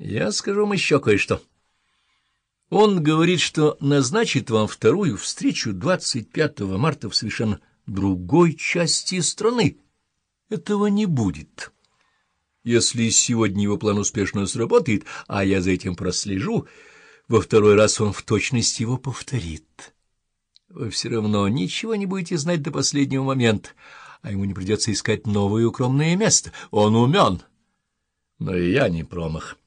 Я скажу вам еще кое-что. Он говорит, что назначит вам вторую встречу 25 марта в совершенно другой части страны. Этого не будет. Если сегодня его план успешно сработает, а я за этим прослежу, во второй раз он в точности его повторит. Вы все равно ничего не будете знать до последнего момента, а ему не придется искать новое укромное место. Он умен, но и я не промах.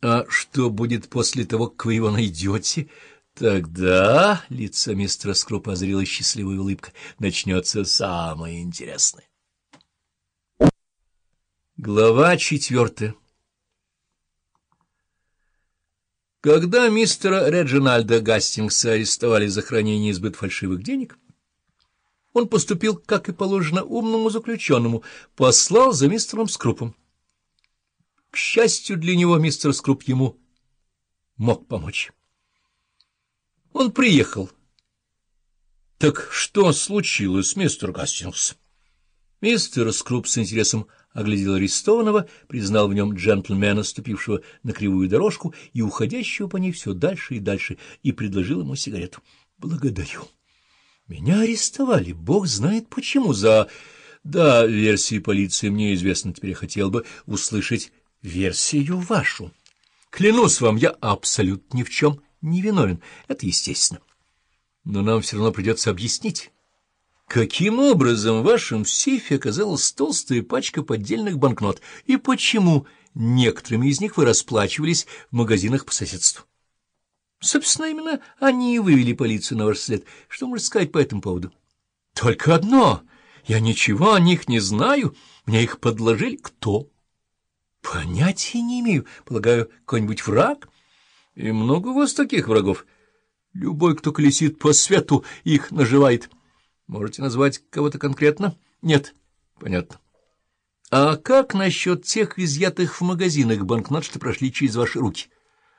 А что будет после того, как вы его найдете? Тогда лицо мистера Скрупа озрила счастливая улыбка. Начнется самое интересное. Глава четвертая Когда мистера Реджинальда Гастингса арестовали за хранение избыт фальшивых денег, он поступил, как и положено умному заключенному, послал за мистером Скрупом. К счастью для него, мистер Скруп ему мог помочь. Он приехал. — Так что случилось, мистер Гастингс? Мистер Скруп с интересом оглядел арестованного, признал в нем джентльмена, ступившего на кривую дорожку и уходящего по ней все дальше и дальше, и предложил ему сигарету. — Благодарю. Меня арестовали, бог знает почему, за... Да, версии полиции мне известно, теперь я хотел бы услышать версию вашу. Клянусь вам, я абсолютно ни в чем не виновен, это естественно. Но нам все равно придется объяснить Каким образом в вашем сейфе оказалась толстая пачка поддельных банкнот, и почему некоторыми из них вы расплачивались в магазинах по соседству? Собственно, именно они и вывели полицию на ваш след. Что можно сказать по этому поводу? Только одно. Я ничего о них не знаю. Мне их подложили. Кто? Понятия не имею. Полагаю, какой-нибудь враг? И много у вас таких врагов? Любой, кто колесит по свету, их наживает. Можете назвать кого-то конкретно? Нет. Понятно. А как насчет тех изъятых в магазинах банкнот, что прошли через ваши руки?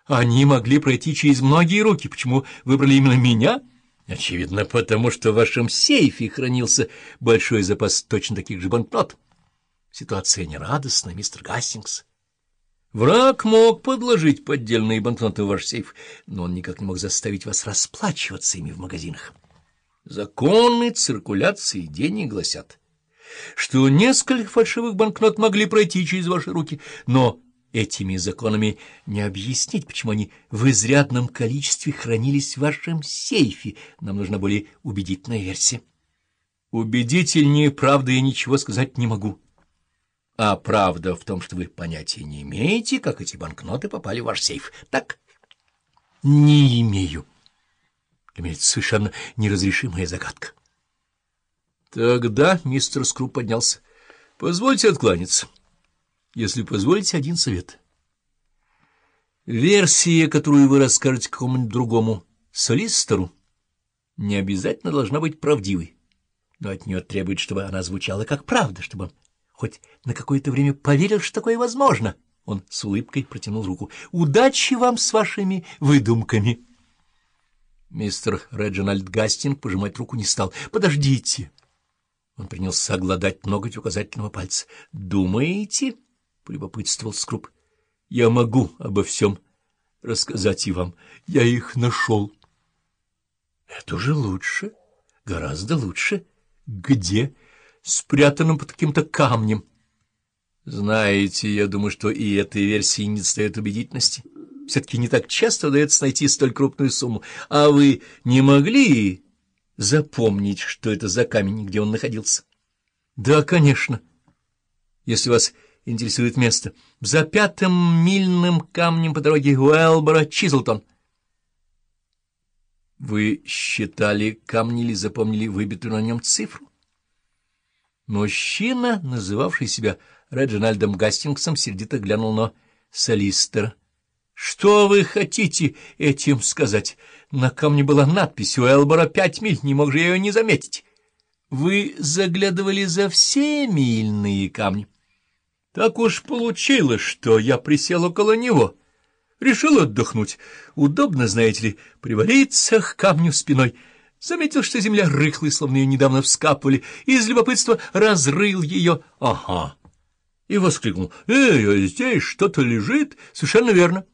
Они могли пройти через многие руки. Почему выбрали именно меня? Очевидно, потому что в вашем сейфе хранился большой запас точно таких же банкнот. Ситуация нерадостная, мистер Гастингс. Враг мог подложить поддельные банкноты в ваш сейф, но он никак не мог заставить вас расплачиваться ими в магазинах. Законы циркуляции денег гласят, что несколько фальшивых банкнот могли пройти через ваши руки, но этими законами не объяснить, почему они в изрядном количестве хранились в вашем сейфе. Нам нужна более убедительная версия. Убедительнее правды я ничего сказать не могу. А правда в том, что вы понятия не имеете, как эти банкноты попали в ваш сейф. Так? Не имею. Имеется совершенно неразрешимая загадка. Тогда мистер Скруп поднялся. — Позвольте откланяться. Если позволите, один совет. Версия, которую вы расскажете какому-нибудь другому солистеру, не обязательно должна быть правдивой, но от нее требует, чтобы она звучала как правда, чтобы хоть на какое-то время поверил, что такое возможно. Он с улыбкой протянул руку. — Удачи вам с вашими выдумками! — Мистер Реджинальд Гастинг пожимать руку не стал. «Подождите!» Он принялся огладать ноготь указательного пальца. «Думаете?» — полюбопытствовал Скруп. «Я могу обо всем рассказать и вам. Я их нашел». «Это уже лучше, гораздо лучше. Где?» «Спрятанным под каким-то камнем». «Знаете, я думаю, что и этой версии не достает убедительности». Все-таки не так часто удается найти столь крупную сумму. А вы не могли запомнить, что это за камень, где он находился? — Да, конечно. Если вас интересует место. За пятым мильным камнем по дороге Уэлбора-Чизлтон. — Вы считали камни или запомнили выбитую на нем цифру? Мужчина, называвший себя Реджинальдом Гастингсом, сердито глянул на Солистера. Что вы хотите этим сказать? На камне была надпись «У Элбора пять миль, не мог же я ее не заметить». Вы заглядывали за все мильные камни. Так уж получилось, что я присел около него. Решил отдохнуть. Удобно, знаете ли, привалиться к камню спиной. Заметил, что земля рыхлая, словно ее недавно вскапывали, и из любопытства разрыл ее. Ага. и воскликнул. «Эй, а здесь что-то лежит?» «Совершенно верно».